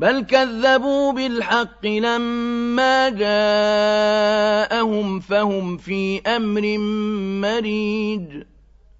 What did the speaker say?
بل كذبوا بالحق لما جاءهم فهم في أمر مريج